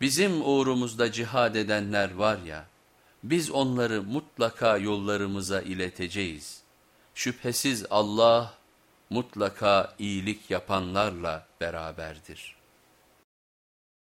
Bizim uğrumuzda cihad edenler var ya, biz onları mutlaka yollarımıza ileteceğiz. Şüphesiz Allah mutlaka iyilik yapanlarla beraberdir.''